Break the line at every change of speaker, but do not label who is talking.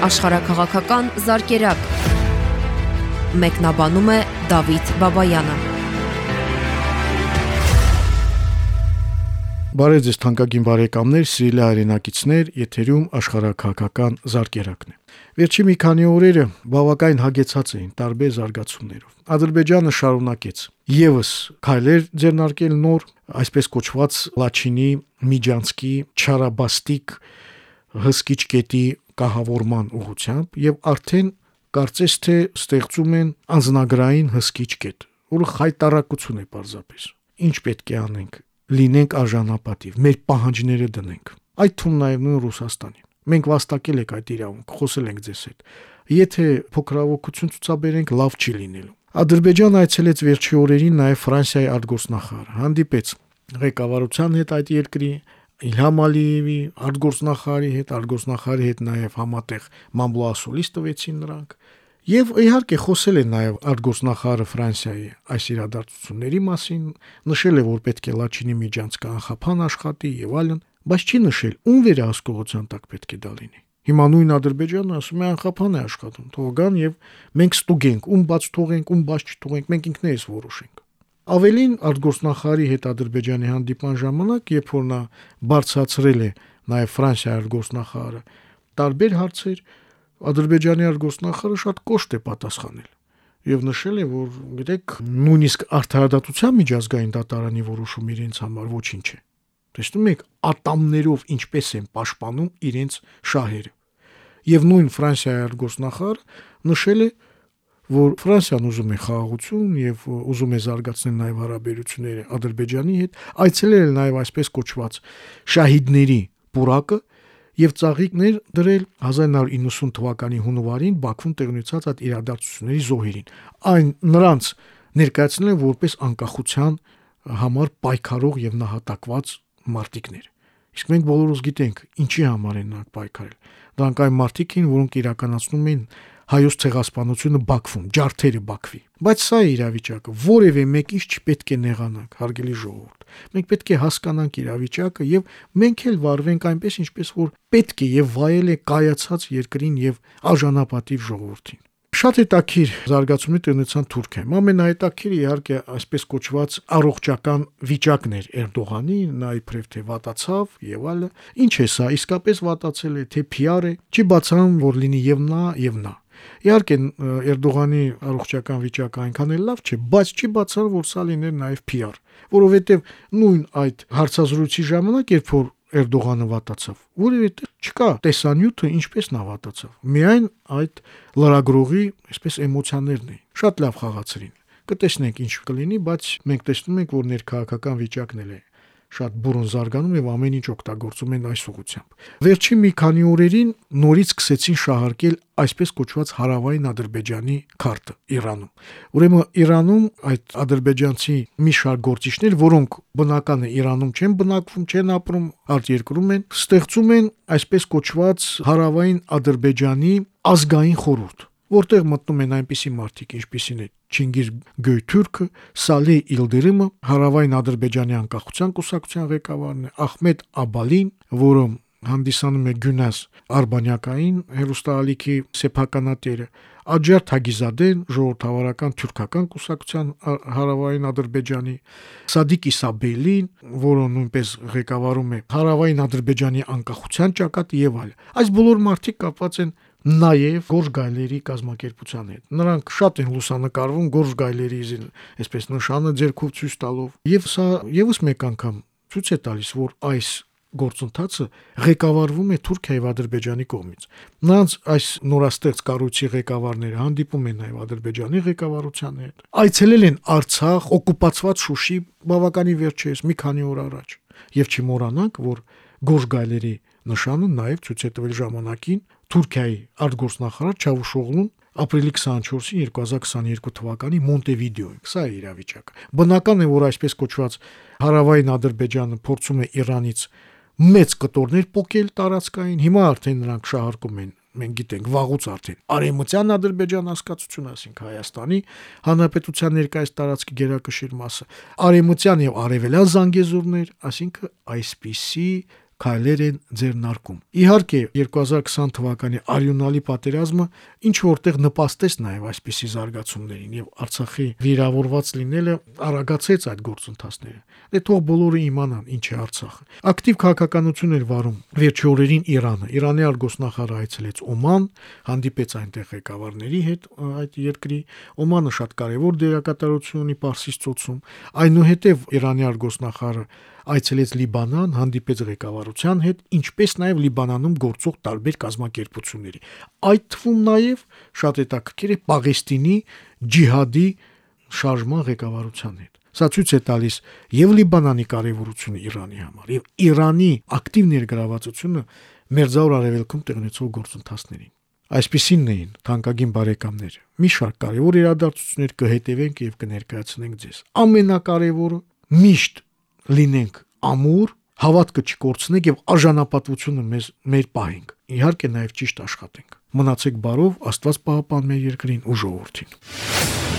աշխարհակղական զարգերակ։ Մեկնաբանում է Դավիթ Բաբայանը։
Բարև ձեզ թանկագին բարեկամներ, սիրելի հայրենակիցներ, եթերում աշխարհակղական զարգերակն է։ Վերջի մի քանի օրերը բավականին հագեցած էին տարբեր զարգացումներով։ Ադրբեջանը շարունակեց եւս քայլեր ձեռնարկել նոր, այսպես կոչված Լաչինի Միջանցկի Չարաբաստիկ հսկիչ կետի կահավորման ուղղությամբ եւ արդեն կարծես թե ստեղծում են անznագրային հսկիչ կետ, որը խայտարակություն է պարզապես։ Ինչ պետք է անենք։ Լինենք արժանապատիվ, մեր պահանջները դնենք։ Այդ թվում նաեւ նույն Ռուսաստանին։ Մենք վաստակել ենք այդ իրավունք, խոսել ենք ձեզ հետ։ Եթե փոքրավոկություն ցուցաբերենք, լավ չի լինելու։ Ադրբեջանը այցելեց վերջի օրերին նաև Ֆրանսիայի արտգործնախարար, հանդիպեց ղեկավարության հետ այդ երկրի Իլհամ Ալիևի արտգործնախարարի հետ, արտգործնախարարի հետ նաև համատեղ մամլոասոլիս տվեցին նրանք։ Եվ իհարկե խոսել է նաև արտգործնախարարը Ֆրանսիայի այս իրադարձությունների մասին, նշել է, որ պետք է Լաչինի միջանցք անխափան աշխատի եւ այլն, բայց չի նշել ում վերահսկողության տակ պետք է դա լինի։ Հիմա նույն Ադրբեջանը ասում է անխափան է աշխատում, թող գան եւ մենք ստուգենք, ում բաց թողենք, ում բաց չթողենք, մենք ինքներս որոշենք։ Ավելին արտգործնախարարի հետ Ադրբեջանի հանդիպան ժամանակ, երբ որ նա բարձրացրել է նաև Ֆրանսիայի արտգործնախարարը տարբեր հարցեր, Ադրբեջանի արտգործնախարարը շատ կոշտ է պատասխանել եւ նշել է, որ գիտեք, նույնիսկ արդարադատության միջազգային դատարանի որոշում իրենց համար ոչինչ է։ Տեսնում եք, ատամներով ինչպես են պաշտպանում իրենց շահերը։ Եվ նույն Ֆրանսիայի արտգործնախարարը նշել է, որ Ֆրանսիան ուզում է խաղաղություն եւ ուզում է զարգացնել նաեւ հարաբերությունները Ադրբեջանի հետ, այցելել է նաեւ այսպես կոչված շահիդների պուրակը եւ ծաղիկներ դրել 1990 թվականի հունվարին Բաքվում տեղի ունեցած այդ իրադարձությունների զոհերին։ Այն նրանց ներկայացնել են որպես անկախության համար պայքարող եւ նահատակված մարտիկներ։ Իսկ մենք բոլորս գիտենք, ինչի համար են նրանք պայքարել։ Դրանք այն մարտիկ են, որոնք իրականացնում են հայոց ցեղասպանությունը Բաքվում, ջարդերը Բաքվի։ Բայց սա է իրավիճակը, որևէ մեկից չպետք է նեղանանք, հարգելի ժողովուրդ։ Մենք պետք է հասկանանք իրավիճակը եւ մենք էլ վարվենք այնպես, ինչպես որ պետք է եւ վայել է կայացած երկրին եւ արժանապատիվ ժողովրդին։ Շատ հետաքրիր զարգացումներ տնեցան Թուրքիայում։ Ամենահետաքրիրը իհարկե այսպես կոչված առողջական վիճակն էր Էրդողանի, նա իբրև թե վատացավ եւ այլը։ Ինչ է սա, իսկապես վատացել է, թե PR է։ Չի բացառում, որ լինի եւ նա եւ նա։ Իհարկե Էրդողանի առողջական վիճակը այնքան էլ լավ չէ, բայց չի բացառ որ սա լիներ նաև PR, որովհետև նույն այդ հարցազրույցի ժամանակ, երբ որ Էրդողանը վատացավ, որովհետև չկա տեսանյութը ինչպես նա վատացավ։ Միայն այդ լրագրողի, այսպես էմոցիաներն էին։ Շատ լավ խաղացրին։ Կտեսնենք ինչ կլինի, բայց մենք տեսնում ենք, որ ներքաղաքական վիճակն էլ է շատ բուրըն զարգանում եւ ամեն ինչ օգտագործում են այս ուղությամբ։ Վերջին մի քանի օրերին նորից սկսեցին շահարկել այսպես կոչված հարավային Ադրբեջանի քարտը Իրանում։ Ուրեմն Իրանում այդ ադրբեջանցի մի շարք գործիչներ, որոնք բնական է Իրանում չեն բնակվում, չեն ապրում, արտերկրում են, ստեղծում են այսպես կոչված հարավային Ադրբեջանի ազգային խորհուրդ որտեղ մտնում են այնպիսի մարդիկ, ինչպիսին է Չինգիզ Գյույթուրքը, Սալի Իլդիրիմը, հարավային Ադրբեջանի անկախության կուսակցության ղեկավարն է, Ախմեդ Աբալին, որը հանդիսանում է Գյունաս Արբանյակային հերոստալիքի սեփականատերը, Աջար Թագիզադեն, ժողովրդավարական թուրքական կուսակցության հարավային Ադրբեջանի, Սադիկ Իսաբելին, որը նույնպես ղեկավարում է հարավային Ադրբեջանի անկախության ճակատը եւ այլ։ Այս բոլոր մարդիկ կապված են նաև Գորժ գայլերի կազմակերպության հետ։ Նրանք շատ են լուսանկարվում Գորժ գայլերի զին, այսպես նշանը ձերքով ցույց տալով։ Եվ սա եւս մեկ անգամ ցույց է տալիս, որ այս գործընթացը ղեկավարվում է Թուրքիայի եւ Ադրբեջանի կողմից։ Նրանց այս նորաստեղծ կառույցի ղեկավարները հանդիպում են նաեւ Ադրբեջանի ղեկավարության հետ։ Այցելել են Արցախ, օկուպացված Շուշի բավականի վերջերս մի քանի օր առաջ։ Եվ չմոռանանք, որ Գորժգայլերի նշանը նաեւ ցույց է տվել ժամանակին Թուրքիայի արտգործնախարար Չավուշօղլուն ապրիլի 24-ին 2022 թվականի Մոնտեվիդեոյում։ Սա է իրավիճակը։ Բնական է, որ այսպես կոչված հարավային Ադրբեջանը փորձում է Իրանից մեծ կտորներ փոկել տարածքային։ Հիմա արդեն նրանք շահարկում են մենք գիտենք վաղուց արդեն արեմտյան Ադրբեջան հասկացություն ասինք Հայաստանի հանրապետության ներկայիս տարածքի գերակշիռ մասը արեմտյան եւ արևելյան Զանգեզուրներ ասինքն այսպիսի քայլեր են ձեռնարկում։ Իհարկե 2020 թվականի արյունալի պատերազմը ինչ որտեղ նպաստեց նաև այսպիսի զարգացումներին եւ Արցախի վիրավորված լինելը արագացեց այդ գործընթացները։ Դե թող բոլորը իմանան ինչ է Արցախը։ Ակտիվ քաղաքականություն էր վարում վերջի օրերին Իրանը։ Իրանի արգոսնախարարը այցելեց Օման, հանդիպեց այնտեղ ղեկավարների հետ այդ երկրի։ Օմանը շատ կարևոր դերակատարություն ունի Պարսից ծոցում։ Այնուհետև Իրանի արգոսնախարարը այցելեց Լիբանան, հանդիպեց ղեկավարության հետ, ինչպես նաև Լիբանանում գործող տարբեր կազմակերպությունների։ Այդ թվում նաև շատ հետաքրքիր է Պաղեստինի ջիհադի շարժման ղեկավարության հետ։ Սա ցույց է տալիս եւ Լիբանանի կարեւորությունը Իրանի համար եւ Իրանի ակտիվ ներգրավվածությունը Մերձավոր Արևելքում տեղնեցող գործընթացներին։ Այսպիսինն էին թանկագին բարեկամներ։ Մի շարք կարևոր իրադարձություններ կհետևենք եւ կներկայացնենք ձեզ։ Ամենակարևորը միշտ լինենք ամուր, հավատքը չկորցնենք եւ արժանապատվությունը մեզ մեր պահենք։ Իհարկե նաեւ ճիշտ աշխատենք։ Մնացեք բարով, Աստված պահապան մեր երկրին ու ժողովրդին։